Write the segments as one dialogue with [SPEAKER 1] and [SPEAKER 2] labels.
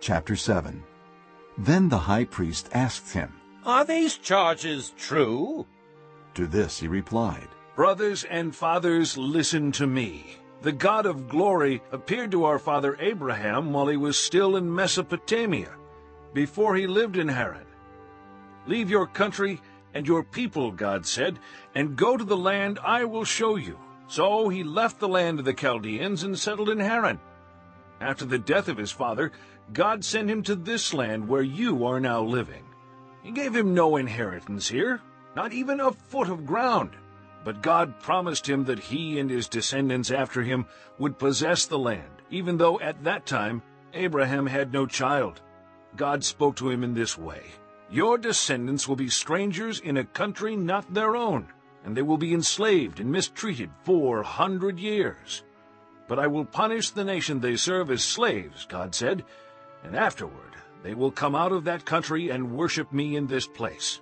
[SPEAKER 1] chapter 7. Then the high priest asked him,
[SPEAKER 2] Are these charges true?
[SPEAKER 1] To this he replied,
[SPEAKER 3] Brothers and fathers, listen to me. The God of glory appeared to our father Abraham while he was still in Mesopotamia, before he lived in Haran. Leave your country and your people, God said, and go to the land I will show you. So he left the land of the Chaldeans and settled in Haran. After the death of his father, God sent him to this land where you are now living. He gave him no inheritance here, not even a foot of ground. But God promised him that he and his descendants after him would possess the land, even though at that time Abraham had no child. God spoke to him in this way, Your descendants will be strangers in a country not their own, and they will be enslaved and mistreated four hundred years. But I will punish the nation they serve as slaves, God said, and afterward they will come out of that country and worship me in this place.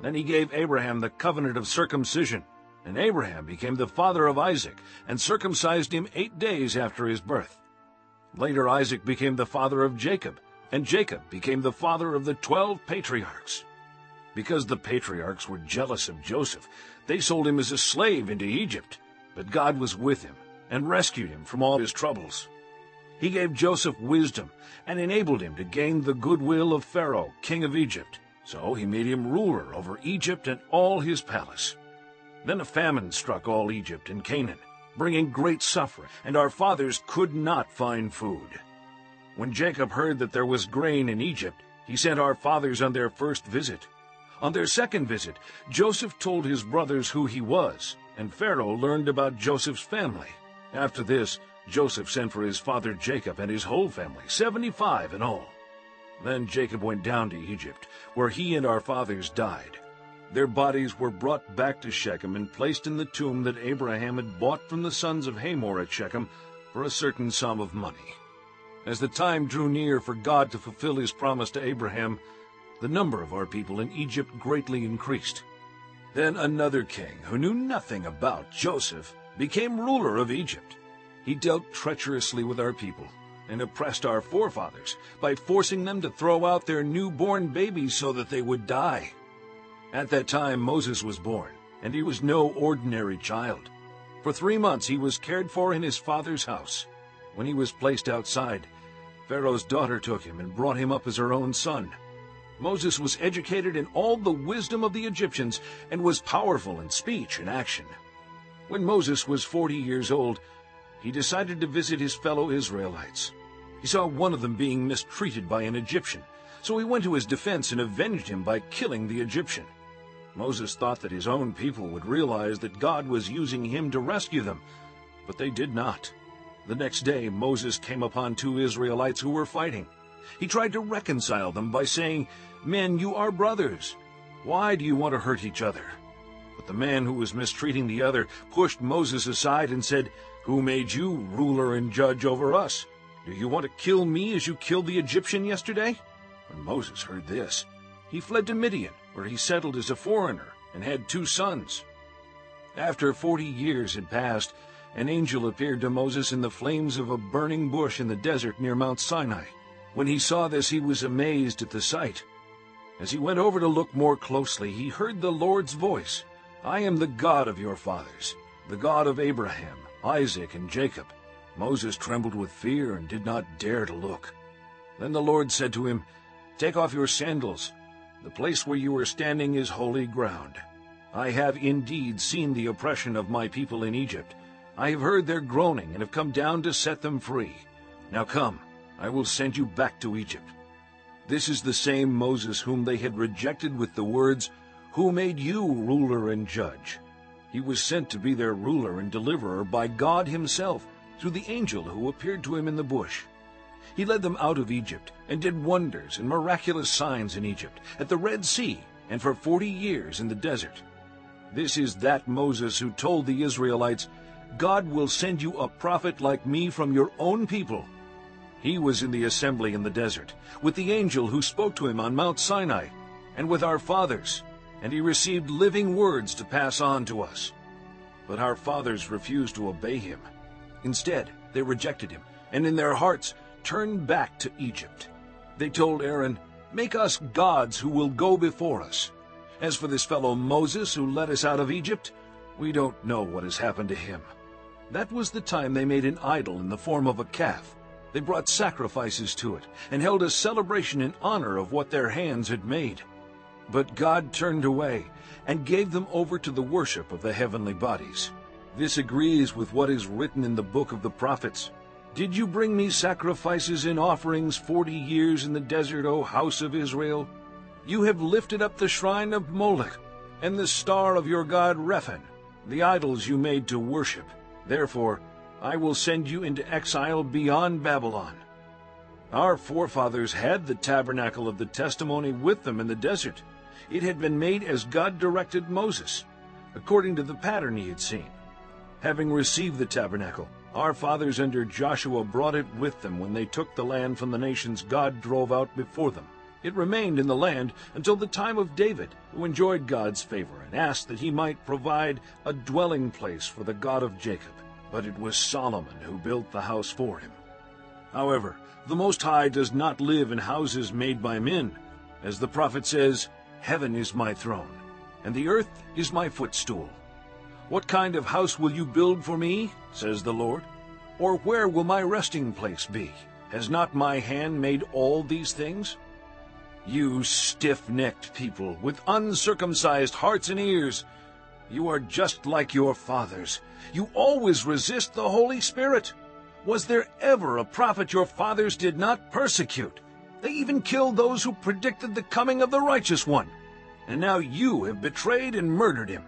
[SPEAKER 3] Then he gave Abraham the covenant of circumcision, and Abraham became the father of Isaac, and circumcised him eight days after his birth. Later Isaac became the father of Jacob, and Jacob became the father of the twelve patriarchs. Because the patriarchs were jealous of Joseph, they sold him as a slave into Egypt. But God was with him, and rescued him from all his troubles. He gave Joseph wisdom, and enabled him to gain the goodwill of Pharaoh, king of Egypt. So he made him ruler over Egypt and all his palace. Then a famine struck all Egypt and Canaan, bringing great suffering, and our fathers could not find food. When Jacob heard that there was grain in Egypt, he sent our fathers on their first visit. On their second visit, Joseph told his brothers who he was, and Pharaoh learned about Joseph's family. After this, Joseph sent for his father Jacob and his whole family, seventy-five in all. Then Jacob went down to Egypt, where he and our fathers died. Their bodies were brought back to Shechem and placed in the tomb that Abraham had bought from the sons of Hamor at Shechem for a certain sum of money. As the time drew near for God to fulfill his promise to Abraham, the number of our people in Egypt greatly increased. Then another king, who knew nothing about Joseph, became ruler of Egypt. He dealt treacherously with our people and oppressed our forefathers by forcing them to throw out their newborn babies so that they would die. At that time Moses was born, and he was no ordinary child. For three months he was cared for in his father's house. When he was placed outside, Pharaoh's daughter took him and brought him up as her own son. Moses was educated in all the wisdom of the Egyptians and was powerful in speech and action. When Moses was forty years old, he decided to visit his fellow Israelites. He saw one of them being mistreated by an Egyptian, so he went to his defense and avenged him by killing the Egyptian. Moses thought that his own people would realize that God was using him to rescue them, but they did not. The next day Moses came upon two Israelites who were fighting. He tried to reconcile them by saying, Men, you are brothers. Why do you want to hurt each other? But the man who was mistreating the other pushed Moses aside and said, Who made you ruler and judge over us? Do you want to kill me as you killed the Egyptian yesterday? When Moses heard this, he fled to Midian, where he settled as a foreigner and had two sons. After forty years had passed, an angel appeared to Moses in the flames of a burning bush in the desert near Mount Sinai. When he saw this, he was amazed at the sight. As he went over to look more closely, he heard the Lord's voice. I am the God of your fathers, the God of Abraham, Isaac, and Jacob. Moses trembled with fear and did not dare to look. Then the Lord said to him, Take off your sandals. The place where you are standing is holy ground. I have indeed seen the oppression of my people in Egypt. I have heard their groaning and have come down to set them free. Now come, I will send you back to Egypt. This is the same Moses whom they had rejected with the words, Who made you ruler and judge? He was sent to be their ruler and deliverer by God himself through the angel who appeared to him in the bush. He led them out of Egypt and did wonders and miraculous signs in Egypt, at the Red Sea, and for forty years in the desert. This is that Moses who told the Israelites, God will send you a prophet like me from your own people. He was in the assembly in the desert, with the angel who spoke to him on Mount Sinai, and with our fathers, and he received living words to pass on to us. But our fathers refused to obey him. Instead, they rejected him, and in their hearts turned back to Egypt. They told Aaron, Make us gods who will go before us. As for this fellow Moses who led us out of Egypt, we don't know what has happened to him. That was the time they made an idol in the form of a calf. They brought sacrifices to it and held a celebration in honor of what their hands had made. But God turned away and gave them over to the worship of the heavenly bodies. This agrees with what is written in the book of the prophets. Did you bring me sacrifices and offerings forty years in the desert, O house of Israel? You have lifted up the shrine of Moloch, and the star of your god Rephan, the idols you made to worship. Therefore, I will send you into exile beyond Babylon. Our forefathers had the tabernacle of the testimony with them in the desert. It had been made as God directed Moses, according to the pattern he had seen. Having received the tabernacle, our fathers under Joshua brought it with them when they took the land from the nations God drove out before them. It remained in the land until the time of David, who enjoyed God's favor and asked that he might provide a dwelling place for the God of Jacob. But it was Solomon who built the house for him. However, the Most High does not live in houses made by men. As the prophet says, Heaven is my throne, and the earth is my footstool. What kind of house will you build for me, says the Lord? Or where will my resting place be? Has not my hand made all these things? You stiff-necked people with uncircumcised hearts and ears, you are just like your fathers. You always resist the Holy Spirit. Was there ever a prophet your fathers did not persecute? They even killed those who predicted the coming of the Righteous One. And now you have betrayed and murdered him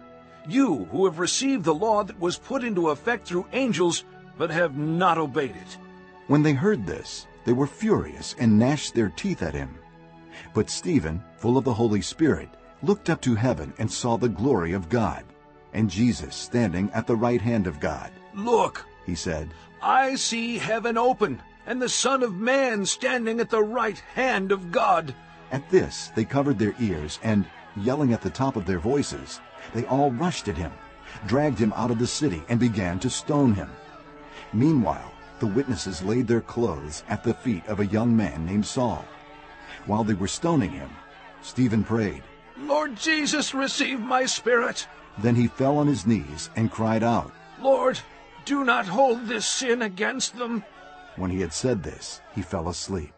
[SPEAKER 3] you who have received the law that was put into effect through angels, but have not obeyed it.
[SPEAKER 1] When they heard this, they were furious and gnashed their teeth at him. But Stephen, full of the Holy Spirit, looked up to heaven and saw the glory of God, and Jesus standing at the right hand of God.
[SPEAKER 3] Look,
[SPEAKER 1] he said,
[SPEAKER 3] I see heaven open, and the Son of Man standing at the right hand of God.
[SPEAKER 1] At this they covered their ears, and, yelling at the top of their voices, they all rushed at him, dragged him out of the city, and began to stone him. Meanwhile, the witnesses laid their clothes at the feet of a young man named Saul. While they were stoning him, Stephen prayed,
[SPEAKER 3] Lord Jesus, receive my spirit.
[SPEAKER 1] Then he fell on his knees and cried out,
[SPEAKER 3] Lord, do not hold this sin against them.
[SPEAKER 1] When he had said this, he fell asleep.